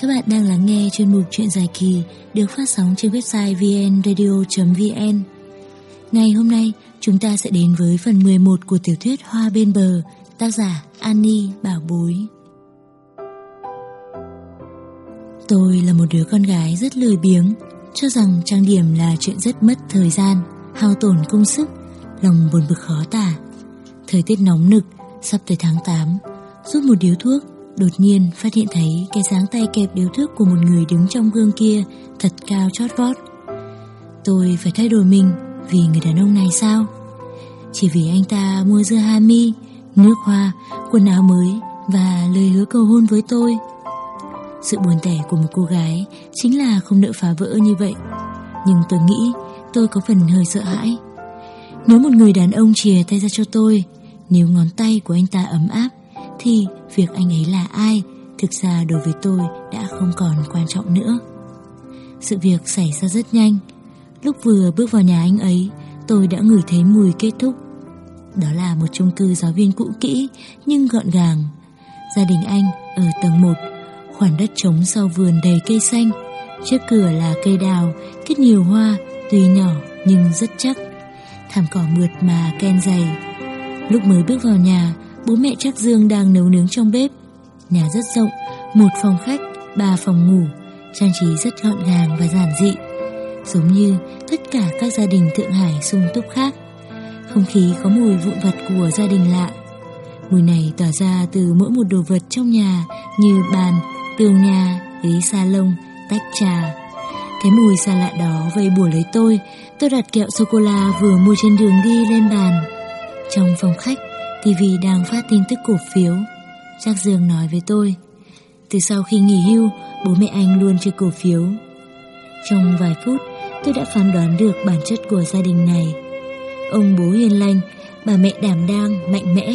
Các bạn đang lắng nghe chuyên mục Chuyện dài kỳ được phát sóng trên website vnradio.vn. Ngày hôm nay, chúng ta sẽ đến với phần 11 của tiểu thuyết Hoa bên bờ, tác giả Annie Bảo Bối. Tôi là một đứa con gái rất lười biếng, cho rằng trang điểm là chuyện rất mất thời gian, hao tổn công sức, lòng buồn bực khó tả. Thời tiết nóng nực, sắp tới tháng 8, rút một điếu thuốc, đột nhiên phát hiện thấy cái dáng tay kẹp điếu thuốc của một người đứng trong gương kia thật cao chót vót. Tôi phải thay đổi mình vì người đàn ông này sao? Chỉ vì anh ta mua dưa hami, nước hoa, quần áo mới và lời hứa cầu hôn với tôi. Sự buồn tẻ của một cô gái chính là không nỡ phá vỡ như vậy. Nhưng tôi nghĩ tôi có phần hơi sợ hãi. Nếu một người đàn ông chìa tay ra cho tôi, nếu ngón tay của anh ta ấm áp, thì việc anh ấy là ai thực ra đối với tôi đã không còn quan trọng nữa. Sự việc xảy ra rất nhanh. Lúc vừa bước vào nhà anh ấy, tôi đã ngửi thấy mùi kết thúc. Đó là một chung cư giáo viên cũ kỹ nhưng gọn gàng. Gia đình anh ở tầng 1, Khoảng đất trống sau vườn đầy cây xanh. Trước cửa là cây đào, kết nhiều hoa, tuy nhỏ nhưng rất chắc. Thảm cỏ mượt mà ken dày. Lúc mới bước vào nhà, bố mẹ chắc Dương đang nấu nướng trong bếp. Nhà rất rộng, một phòng khách, ba phòng ngủ, trang trí rất gọn gàng và giản dị. Giống như tất cả các gia đình Thượng Hải sung túc khác. Không khí có mùi vụn vật của gia đình lạ. Mùi này tỏa ra từ mỗi một đồ vật trong nhà như bàn, tường nhà, ghế salon, tách trà. Cái mùi xa lạ đó vây bùa lấy tôi, tôi đặt kẹo sô-cô-la vừa mua trên đường đi lên bàn. Trong phòng khách, TV đang phát tin tức cổ phiếu. Giác Dương nói với tôi, từ sau khi nghỉ hưu, bố mẹ anh luôn chơi cổ phiếu. Trong vài phút, tôi đã phán đoán được bản chất của gia đình này. Ông bố hiền lành, bà mẹ đảm đang, mạnh mẽ.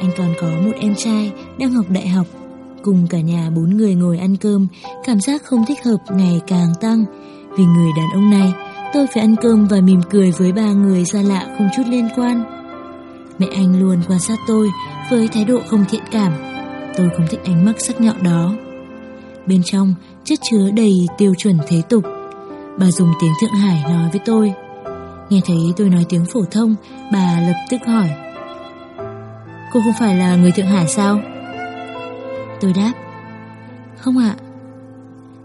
Anh còn có một em trai đang học đại học. Cùng cả nhà bốn người ngồi ăn cơm, cảm giác không thích hợp ngày càng tăng. Vì người đàn ông này, tôi phải ăn cơm và mỉm cười với ba người xa lạ không chút liên quan. Mẹ anh luôn quan sát tôi với thái độ không thiện cảm. Tôi không thích ánh mắt sắc nhọn đó. Bên trong chất chứa đầy tiêu chuẩn thế tục. Bà dùng tiếng Thượng Hải nói với tôi. Nghe thấy tôi nói tiếng phổ thông, bà lập tức hỏi. Cô không phải là người Thượng Hải sao? Tôi đáp. Không ạ.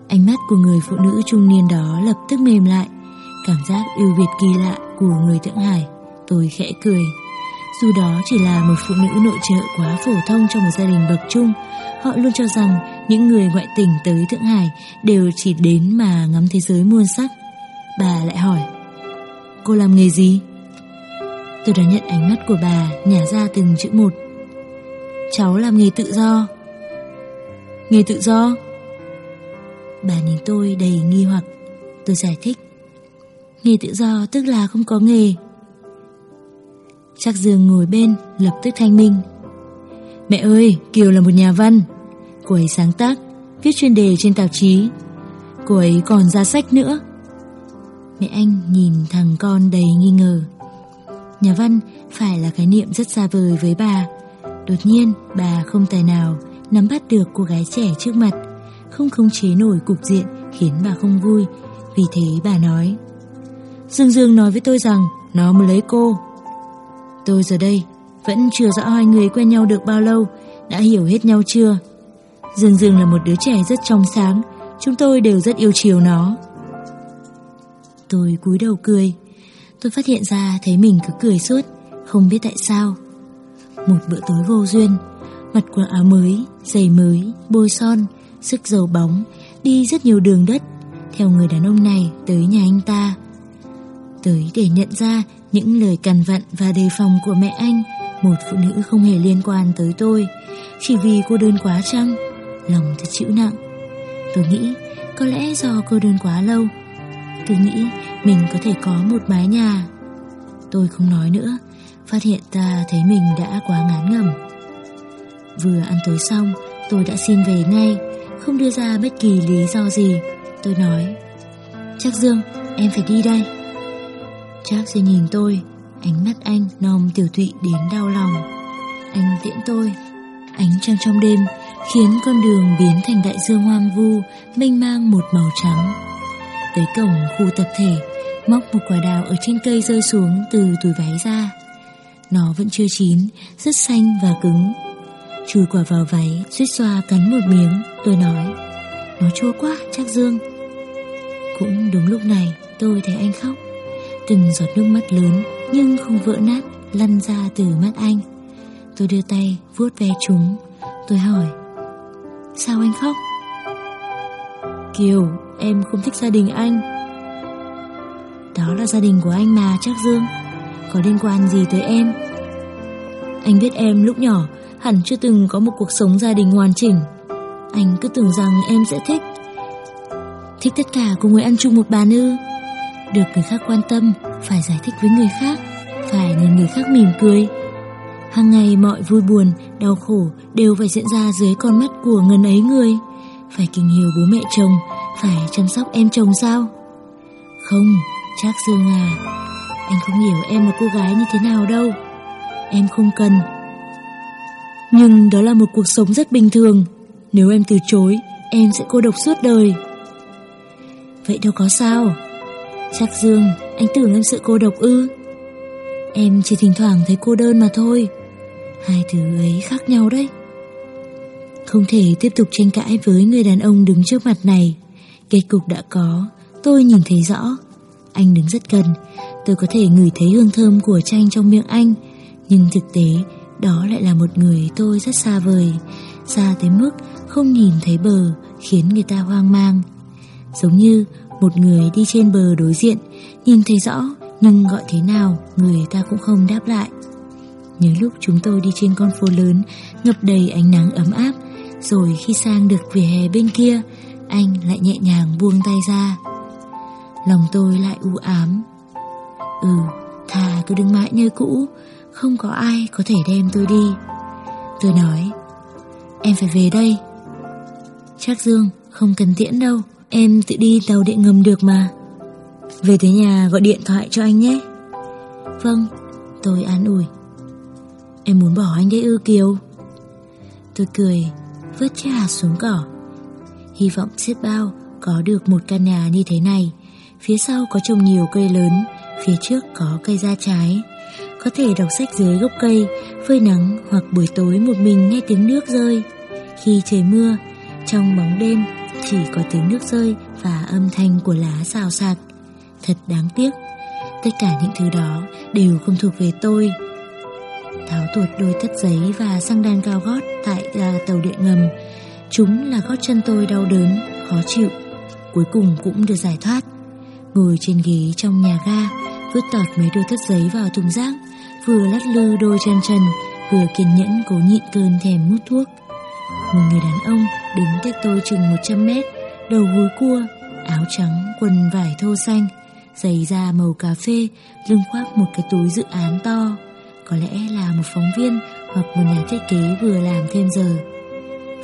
Ánh mắt của người phụ nữ trung niên đó lập tức mềm lại. Cảm giác ưu Việt kỳ lạ của người Thượng Hải. Tôi khẽ cười. Dù đó chỉ là một phụ nữ nội trợ quá phổ thông trong một gia đình bậc trung, họ luôn cho rằng những người ngoại tỉnh tới Thượng Hải đều chỉ đến mà ngắm thế giới muôn sắc. Bà lại hỏi, cô làm nghề gì? Tôi đã nhận ánh mắt của bà nhả ra từng chữ một. Cháu làm nghề tự do. Nghề tự do? Bà nhìn tôi đầy nghi hoặc. Tôi giải thích. Nghề tự do tức là không có nghề. Chắc Dương ngồi bên, lập tức thanh minh. Mẹ ơi, Kiều là một nhà văn. Cô ấy sáng tác, Viết chuyên đề trên tạp chí. Cô ấy còn ra sách nữa. Mẹ anh nhìn thằng con đầy nghi ngờ. Nhà văn phải là khái niệm rất xa vời với bà. Đột nhiên, bà không tài nào Nắm bắt được cô gái trẻ trước mặt, Không khống chế nổi cục diện Khiến bà không vui. Vì thế bà nói, Dương Dương nói với tôi rằng Nó muốn lấy cô. Tôi giờ đây vẫn chưa rõ hai người quen nhau được bao lâu, đã hiểu hết nhau chưa? Dương Dương là một đứa trẻ rất trong sáng, chúng tôi đều rất yêu chiều nó. Tôi cúi đầu cười, tôi phát hiện ra thấy mình cứ cười suốt, không biết tại sao. Một bữa tối vô duyên, mặt quần áo mới, giày mới, bôi son, sức dầu bóng, đi rất nhiều đường đất, theo người đàn ông này tới nhà anh ta. Tới để nhận ra những lời cằn vặn và đề phòng của mẹ anh, Một phụ nữ không hề liên quan tới tôi. Chỉ vì cô đơn quá chăng? Lòng thật chịu nặng. Tôi nghĩ có lẽ do cô đơn quá lâu. Tôi nghĩ mình có thể có một mái nhà. Tôi không nói nữa, Phát hiện ta thấy mình đã quá ngán ngẩm. Vừa ăn tối xong, Tôi đã xin về ngay, Không đưa ra bất kỳ lý do gì. Tôi nói, Chắc Dương, em phải đi đây. Trác sẽ nhìn tôi Ánh mắt anh nòm tiểu thụy đến đau lòng Anh tiễn tôi Ánh trăng trong đêm khiến con đường biến thành đại dương hoang vu, mênh mang một màu trắng. Tới cổng khu tập thể, móc một quả đào ở trên cây rơi xuống từ túi váy ra. Nó vẫn chưa chín, rất xanh và cứng. Chui quả vào váy, suýt xoa cắn một miếng, tôi nói. Nó chua quá, chắc Dương. Cũng đúng lúc này, tôi thấy anh khóc. Từng giọt nước mắt lớn, nhưng không vỡ nát, lăn ra từ mắt anh. Tôi đưa tay, vuốt ve chúng. Tôi hỏi, sao anh khóc? Kiều, em không thích gia đình anh. Đó là gia đình của anh mà, chắc Dương. Có liên quan gì tới em? Anh biết em lúc nhỏ hẳn chưa từng có một cuộc sống gia đình hoàn chỉnh. Anh cứ tưởng rằng em sẽ thích. Thích tất cả cùng người ăn chung một bàn ư? Được người khác quan tâm, phải giải thích với người khác, phải nhìn người khác mỉm cười. Hàng ngày mọi vui buồn, đau khổ đều phải diễn ra dưới con mắt của ngần ấy người. Phải kính hiếu bố mẹ chồng, phải chăm sóc em chồng sao? Không, chắc Dương à, anh không hiểu em là cô gái như thế nào đâu. Em không cần. Nhưng đó là một cuộc sống rất bình thường. Nếu em từ chối, em sẽ cô độc suốt đời. Vậy đâu có sao. Chắc Dương, anh tưởng em sợ cô độc ư. Em chỉ thỉnh thoảng thấy cô đơn mà thôi. Hai thứ ấy khác nhau đấy. Không thể tiếp tục tranh cãi với người đàn ông đứng trước mặt này. Kết cục đã có, tôi nhìn thấy rõ. Anh đứng rất gần, tôi có thể ngửi thấy hương thơm của chanh trong miệng anh. Nhưng thực tế, đó lại là một người tôi rất xa vời, xa tới mức không nhìn thấy bờ, khiến người ta hoang mang. Giống như một người đi trên bờ đối diện, nhìn thấy rõ nhưng gọi thế nào người ta cũng không đáp lại. Nhớ lúc chúng tôi đi trên con phố lớn, ngập đầy ánh nắng ấm áp, rồi khi sang được vỉa hè bên kia, anh lại nhẹ nhàng buông tay ra. Lòng tôi lại u ám. Ừ, thà cứ đứng mãi như cũ, không có ai có thể đem tôi đi. Tôi nói, em phải về đây. Chắc Dương, không cần tiễn đâu, em tự đi tàu điện ngầm được mà. Về tới nhà gọi điện thoại cho anh nhé. Vâng, tôi an ủi. Em muốn bỏ anh đấy ư Kiều Tôi cười Vớt chiếc hạt xuống cỏ Hy vọng xiết bao có được một căn nhà như thế này Phía sau có trồng nhiều cây lớn Phía trước có cây da trái Có thể đọc sách dưới gốc cây Phơi nắng hoặc buổi tối một mình nghe tiếng nước rơi Khi trời mưa Trong bóng đêm chỉ có tiếng nước rơi Và âm thanh của lá xào xạc Thật đáng tiếc Tất cả những thứ đó đều không thuộc về tôi tháo tuột đôi tất giấy và xăng đan cao gót tại ga tàu điện ngầm. Chúng là gót chân tôi đau đớn, khó chịu. Cuối cùng cũng được giải thoát. Ngồi trên ghế trong nhà ga, vứt tọt mấy đôi tất giấy vào thùng rác, vừa lắc lư đôi chân trần, vừa kiên nhẫn cố nhịn cơn thèm mút thuốc. Một người đàn ông đứng cách tôi chừng 100 mét, đầu húi cua, áo trắng, quần vải thô xanh, giày da màu cà phê, lưng khoác một cái túi dự án to. Có lẽ là một phóng viên hoặc một nhà thiết kế vừa làm thêm giờ.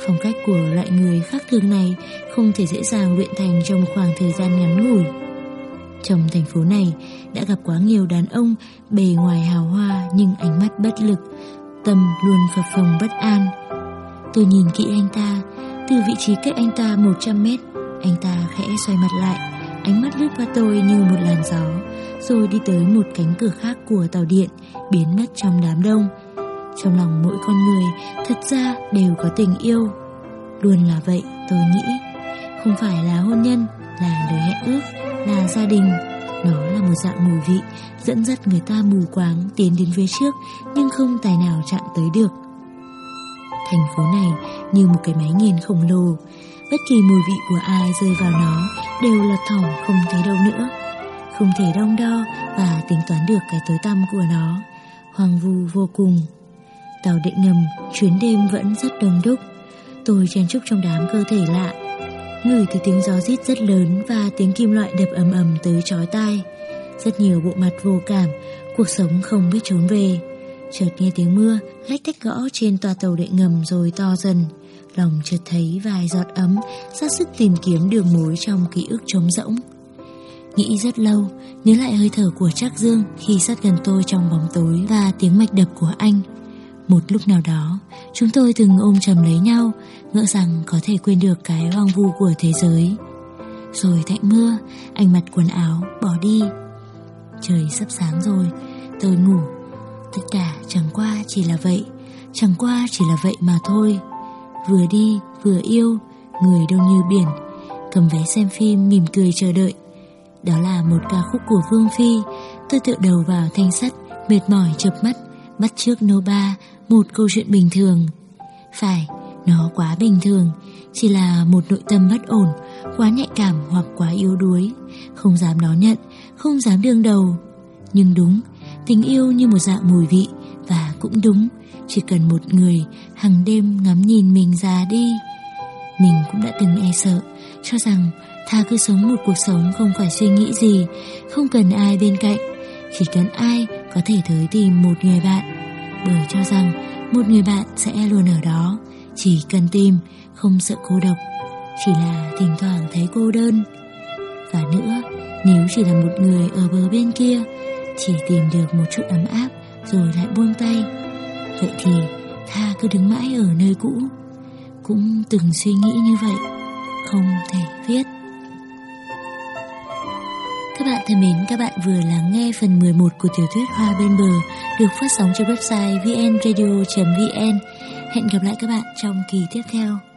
Phong cách của loại người khác thường này không thể dễ dàng luyện thành trong một khoảng thời gian ngắn ngủi. Trong thành phố này đã gặp quá nhiều đàn ông bề ngoài hào hoa nhưng ánh mắt bất lực, tâm luôn phập phồng bất an. Tôi nhìn kỹ anh ta, từ vị trí cách anh ta 100 mét, anh ta khẽ xoay mặt lại, ánh mắt lướt qua tôi như một làn gió, rồi đi tới một cánh cửa khác của tàu điện, biến mất trong đám đông. Trong lòng mỗi con người thật ra đều có tình yêu. Luôn là vậy, tôi nghĩ. Không phải là hôn nhân, là lời hẹn ước, là gia đình. Nó là một dạng mùi vị dẫn dắt người ta mù quáng tiến đến phía trước nhưng không tài nào chạm tới được. Thành phố này như một cái máy nghiền khổng lồ, bất kỳ mùi vị của ai rơi vào nó đều là thỏng không thấy đâu nữa. Không thể đong đo và tính toán được cái tối tăm của nó hoàng vu vô cùng. Tàu đệ ngầm, chuyến đêm vẫn rất đông đúc. Tôi chen chúc trong đám cơ thể lạ. Ngửi thấy tiếng gió rít rất lớn và tiếng kim loại đập ầm ầm tới chói tai. Rất nhiều bộ mặt vô cảm, cuộc sống không biết trốn về. Chợt nghe tiếng mưa lách tách gõ trên toa tàu điện ngầm rồi to dần. Lòng chợt thấy vài giọt ấm, ra sức tìm kiếm đường mối trong ký ức trống rỗng. Nghĩ rất lâu, nhớ lại hơi thở của Trác Dương khi sát gần tôi trong bóng tối và tiếng mạch đập của anh. Một lúc nào đó, chúng tôi từng ôm chầm lấy nhau, ngỡ rằng có thể quên được cái hoang vu của thế giới. Rồi thạnh mưa, anh mặc quần áo, bỏ đi. Trời sắp sáng rồi, tôi ngủ. Tất cả chẳng qua chỉ là vậy, chẳng qua chỉ là vậy mà thôi. Vừa đi, vừa yêu, người đông như biển, cầm vé xem phim mỉm cười chờ đợi. Đó là một ca khúc của Vương Phi, tôi tựa đầu vào thanh sắt, mệt mỏi chập mắt, bắt trước Nova một câu chuyện bình thường. Phải, nó quá bình thường, chỉ là một nội tâm bất ổn, quá nhạy cảm hoặc quá yếu đuối, không dám đón nhận, không dám đương đầu. Nhưng đúng, tình yêu như một dạng mùi vị và cũng đúng, chỉ cần một người hàng đêm ngắm nhìn mình già đi. Mình cũng đã từng e sợ, cho rằng tha cứ sống một cuộc sống không phải suy nghĩ gì, không cần ai bên cạnh, chỉ cần ai có thể tới tìm một người bạn. Bởi cho rằng một người bạn sẽ luôn ở đó, chỉ cần tìm, không sợ cô độc, chỉ là thỉnh thoảng thấy cô đơn. Và nữa, nếu chỉ là một người ở bờ bên kia, chỉ tìm được một chút ấm áp rồi lại buông tay, vậy thì tha cứ đứng mãi ở nơi cũ. Cũng từng suy nghĩ như vậy, không thể viết. Các bạn thân mến, các bạn vừa lắng nghe phần 11 của tiểu thuyết Hoa bên bờ được phát sóng trên website vnradio.vn. Hẹn gặp lại các bạn trong kỳ tiếp theo.